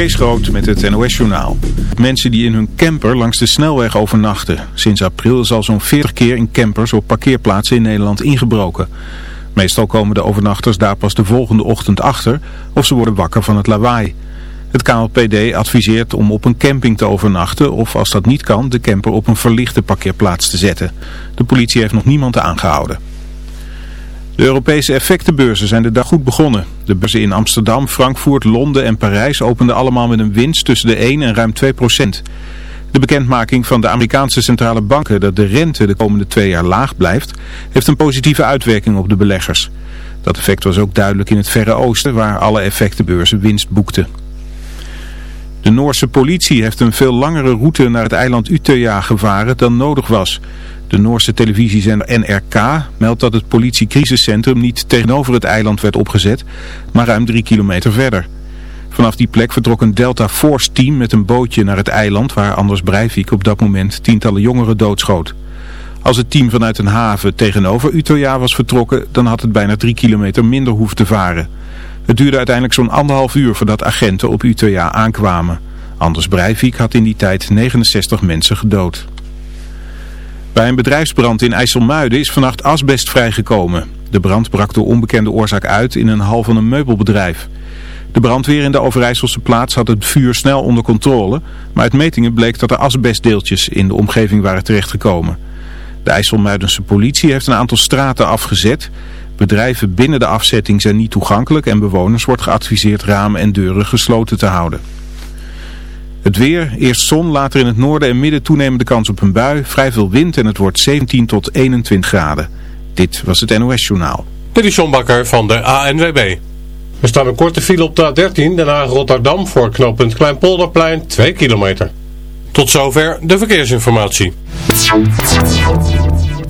Kees Groot met het NOS-journaal. Mensen die in hun camper langs de snelweg overnachten. Sinds april is al zo'n 40 keer in campers op parkeerplaatsen in Nederland ingebroken. Meestal komen de overnachters daar pas de volgende ochtend achter of ze worden wakker van het lawaai. Het KLPD adviseert om op een camping te overnachten of als dat niet kan de camper op een verlichte parkeerplaats te zetten. De politie heeft nog niemand aangehouden. De Europese effectenbeurzen zijn de dag goed begonnen. De beurzen in Amsterdam, Frankfurt, Londen en Parijs openden allemaal met een winst tussen de 1 en ruim 2 procent. De bekendmaking van de Amerikaanse centrale banken dat de rente de komende twee jaar laag blijft, heeft een positieve uitwerking op de beleggers. Dat effect was ook duidelijk in het Verre Oosten, waar alle effectenbeurzen winst boekten. De Noorse politie heeft een veel langere route naar het eiland Utøya gevaren dan nodig was. De Noorse televisiezender NRK meldt dat het politiecrisiscentrum niet tegenover het eiland werd opgezet, maar ruim drie kilometer verder. Vanaf die plek vertrok een Delta Force team met een bootje naar het eiland waar Anders Breivik op dat moment tientallen jongeren doodschoot. Als het team vanuit een haven tegenover Utøya was vertrokken, dan had het bijna drie kilometer minder hoeven te varen. Het duurde uiteindelijk zo'n anderhalf uur voordat agenten op Utøya aankwamen. Anders Breivik had in die tijd 69 mensen gedood. Bij een bedrijfsbrand in IJsselmuiden is vannacht asbest vrijgekomen. De brand brak door onbekende oorzaak uit in een hal van een meubelbedrijf. De brandweer in de Overijsselse plaats had het vuur snel onder controle, maar uit metingen bleek dat er asbestdeeltjes in de omgeving waren terechtgekomen. De IJsselmuidense politie heeft een aantal straten afgezet. Bedrijven binnen de afzetting zijn niet toegankelijk en bewoners wordt geadviseerd ramen en deuren gesloten te houden. Het weer, eerst zon, later in het noorden en midden toenemende kans op een bui, vrij veel wind en het wordt 17 tot 21 graden. Dit was het NOS Journaal. Dit is John Bakker van de ANWB. Er staat een korte file op de A13, Den Haag-Rotterdam voor knooppunt Kleinpolderplein 2 kilometer. Tot zover de verkeersinformatie.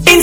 In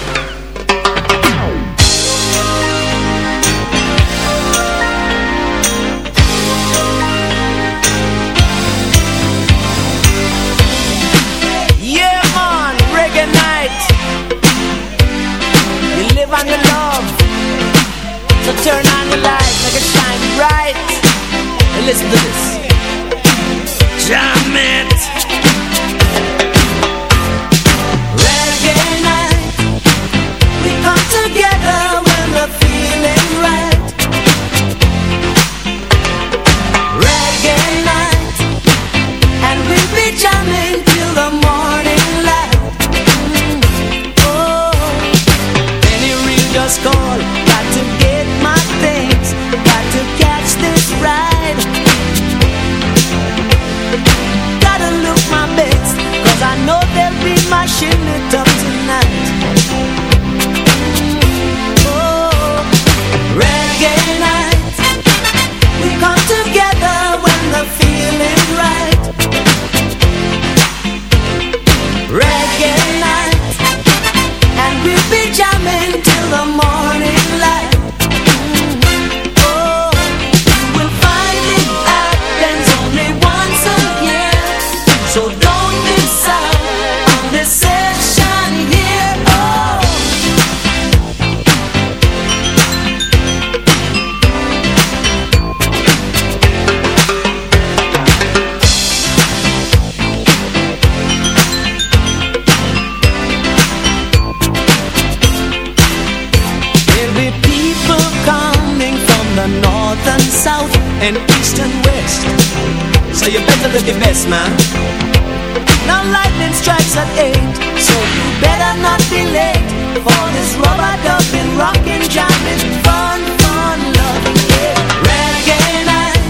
better look your best, man. Now lightning strikes at eight, so you better not be late for this rubber dubbing, rockin' jamming, fun, fun, loving, yeah. Reggae night,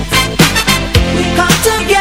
we come together.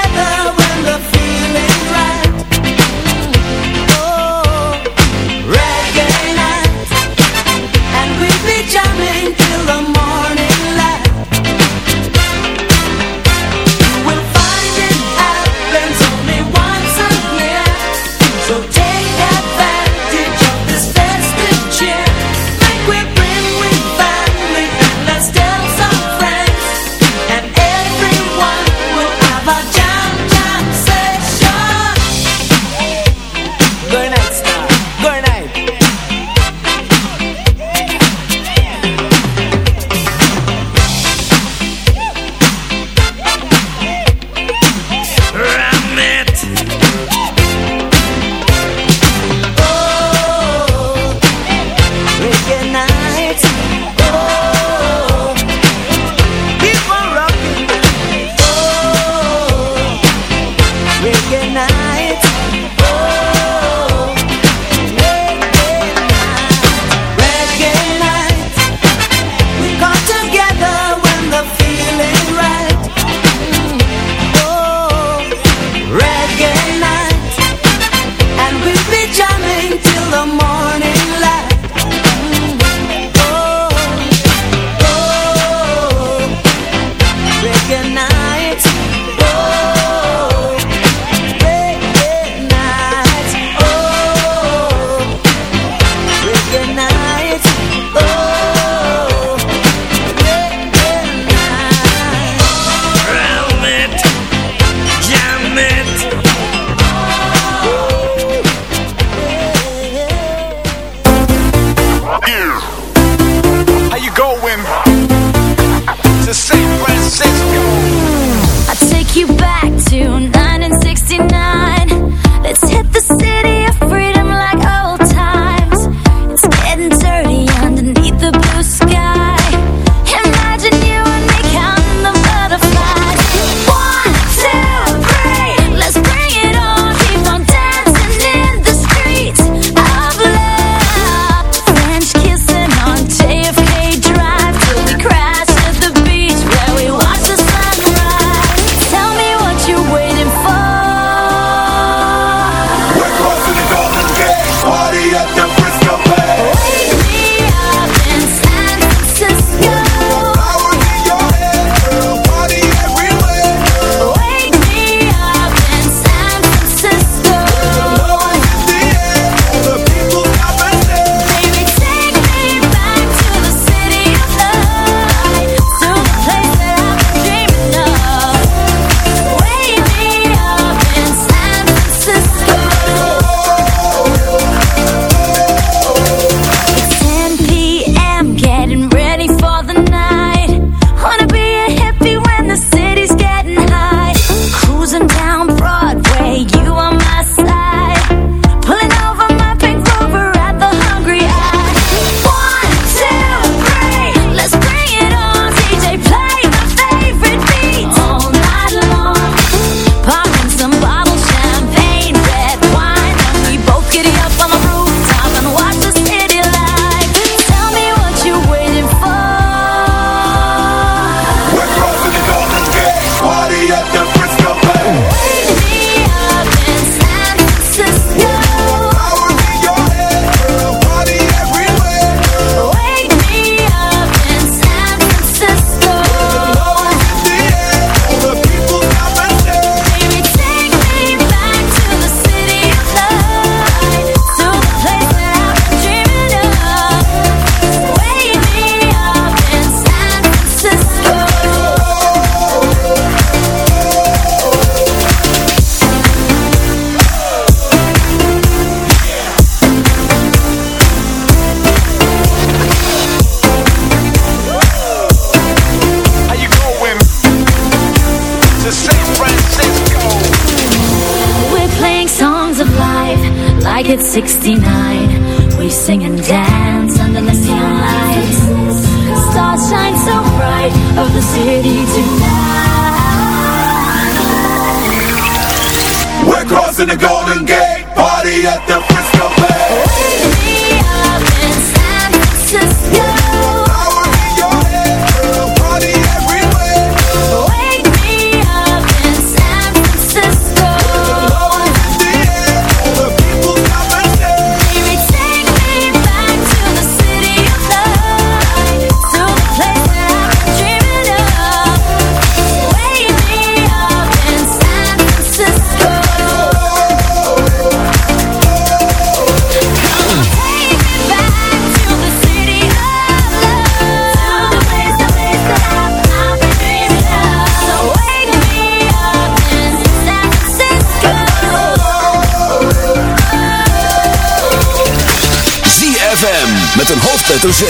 hoofdletter Z.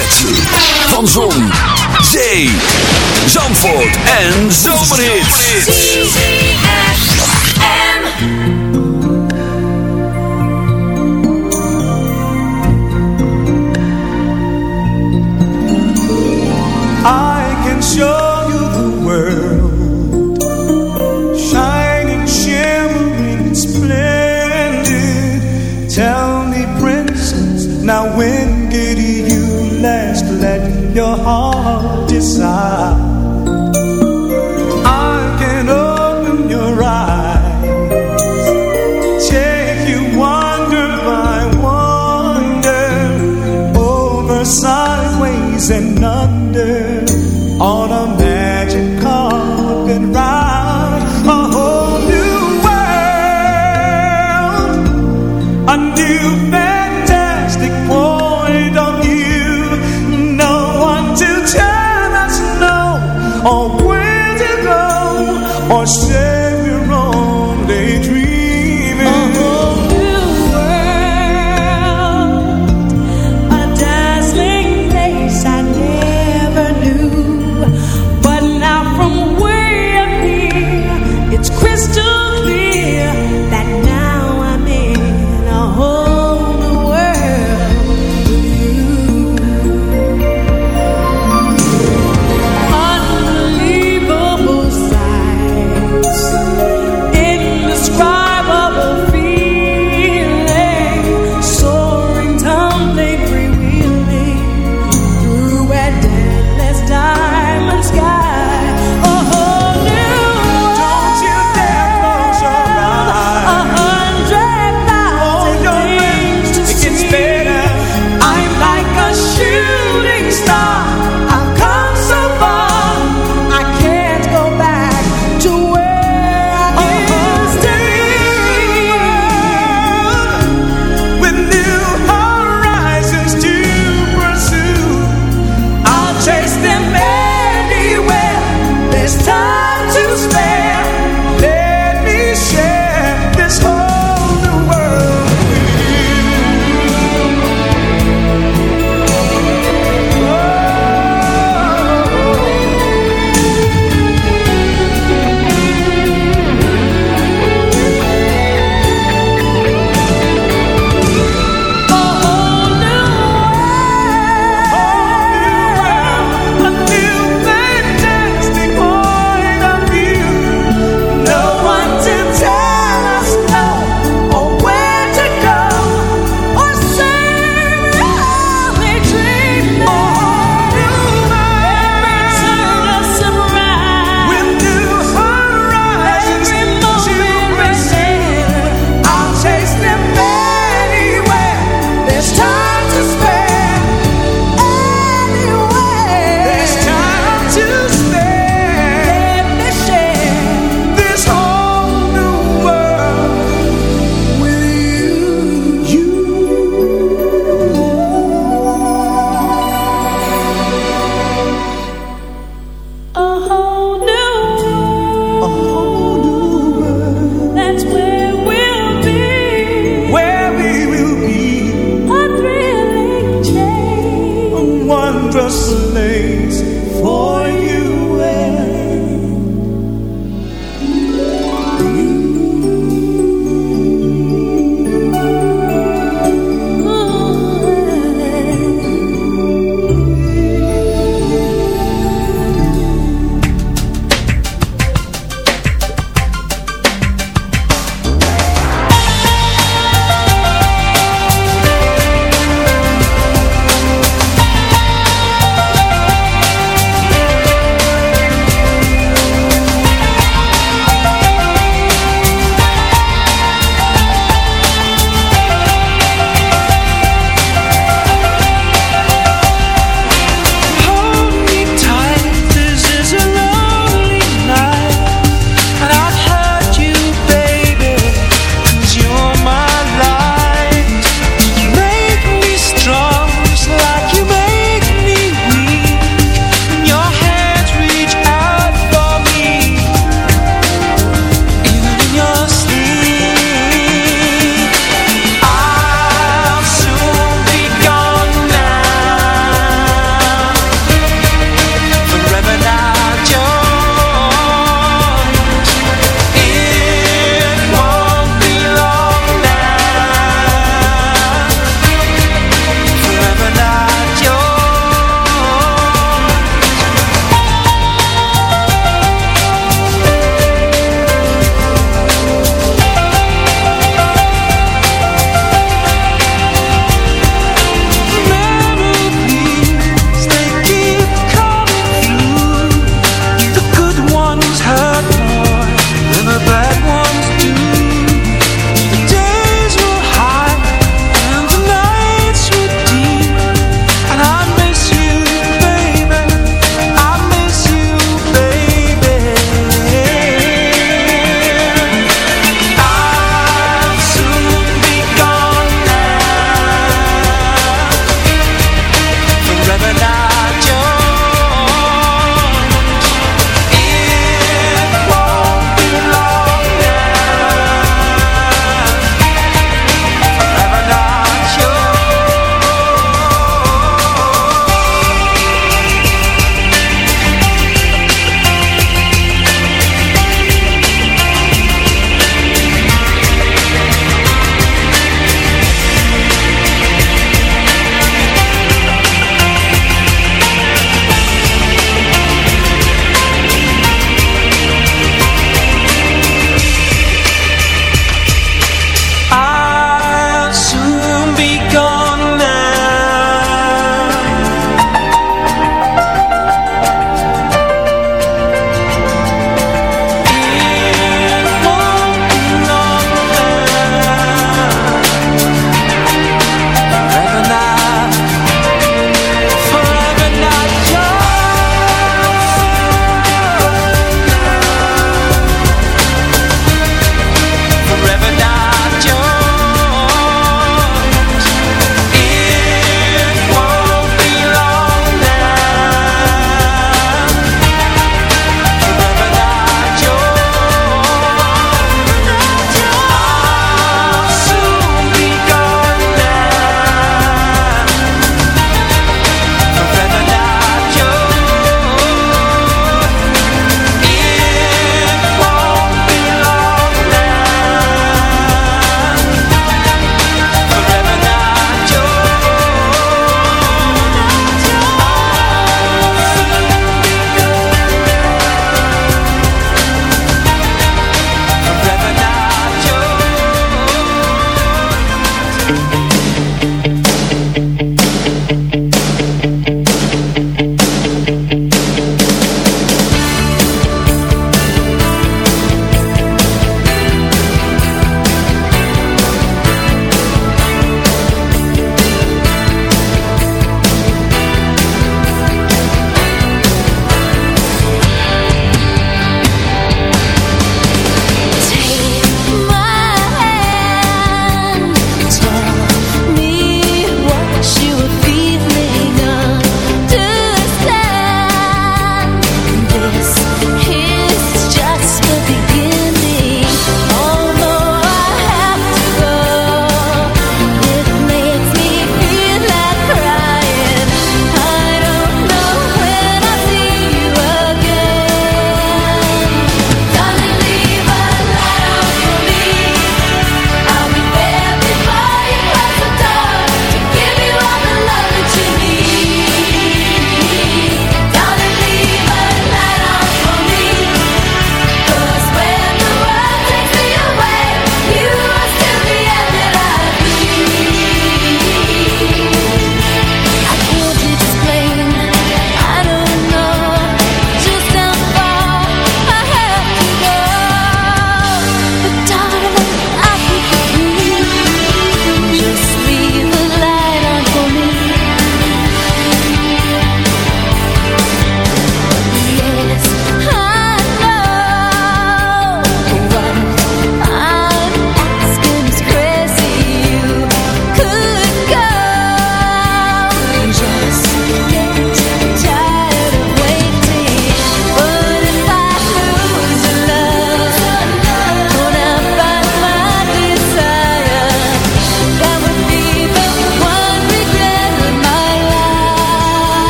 Van Zon, Zee, Zandvoort en Zomerhits. I can show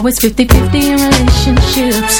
always 50 50 in relationships.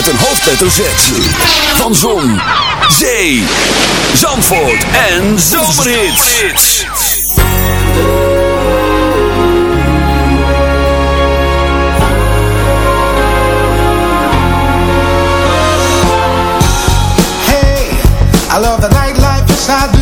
met een hoofdletter Z. Van Zon, Zee, Zandvoort en Zomerhits. Hey, I love the nightlife beside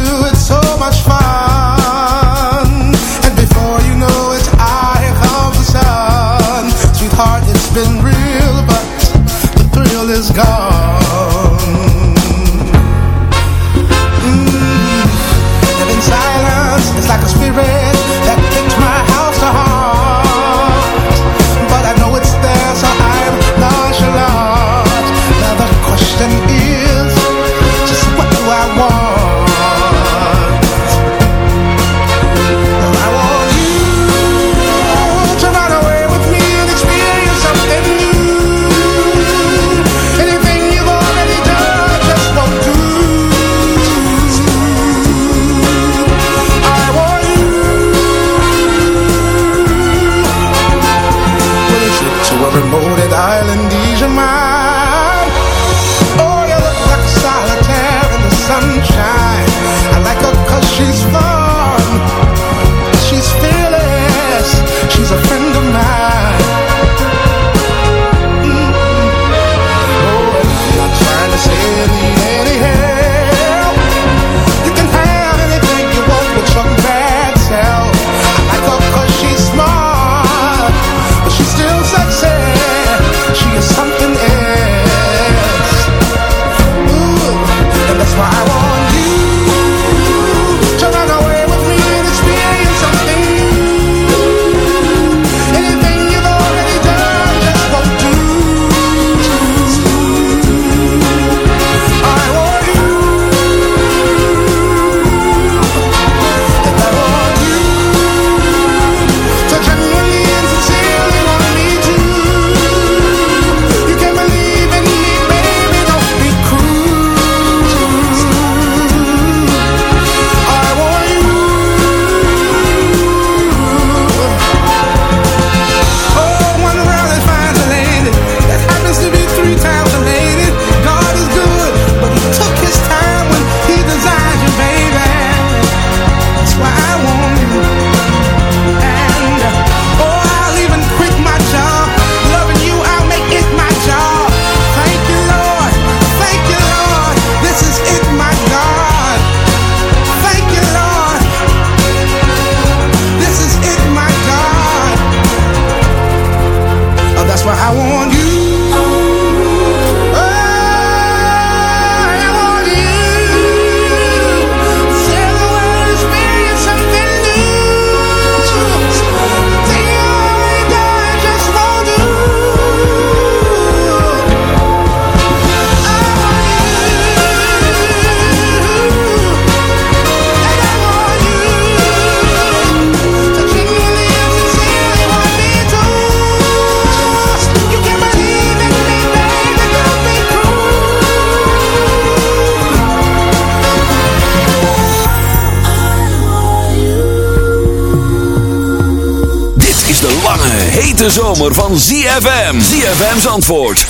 De zomer van ZFM. ZFM's antwoord 106.9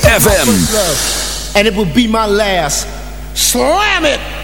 FM. And it will be my last. Slam it!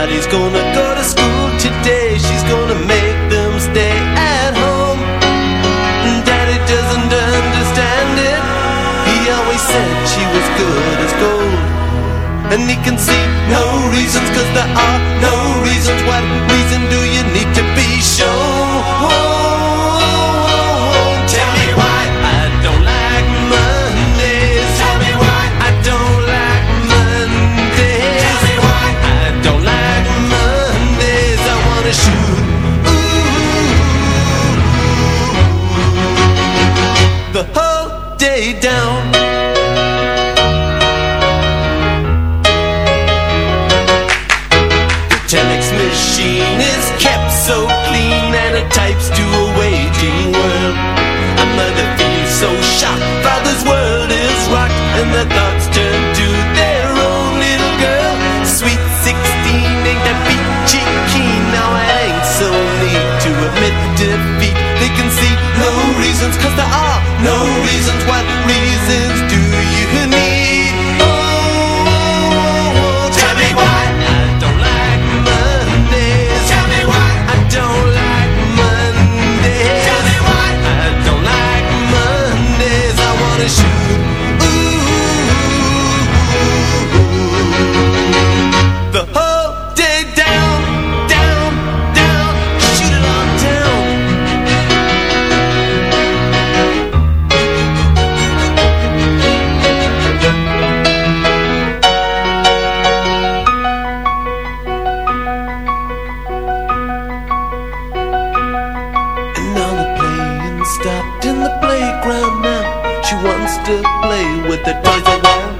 Everybody's gonna go to school today. She's gonna make them stay at home. Daddy doesn't understand it. He always said she was good as gold. And he can see no reasons cause there are down. She wants to play with the toys around.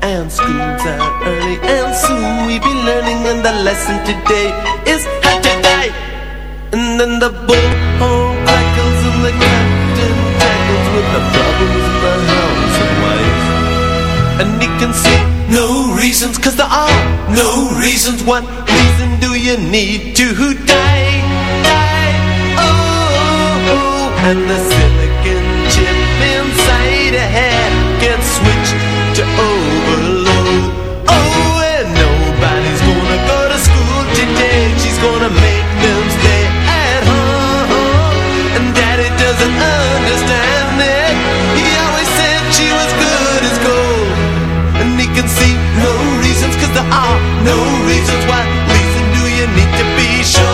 And school's out early, and soon we'll be learning. And the lesson today is how to die. And then the bullhorn crackles, and the captain tackles with the problems in the house and wife. And he can see no reasons, cause there are no reasons. What reason do you need to die? Die, oh, oh, oh. and the no reasons. What reason do you need to be sure?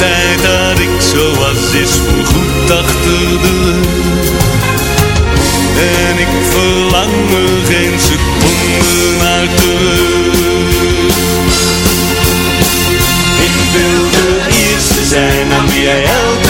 tijd dat ik zo was is voorgoed achter de En ik verlang er geen seconde naar terug. Ik wil de eerste zijn aan wie jij elke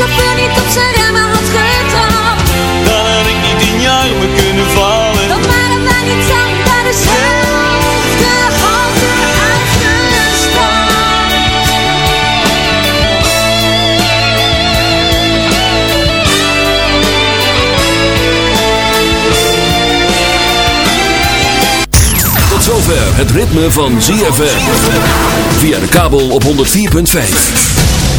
chauffeur niet op zijn remmen had getrapt Dan had ik niet in je armen kunnen vallen Dan waren wij niet samen bij dezelfde halte uitgestapt Tot zover het ritme van ZFM. Via de kabel op 104.5.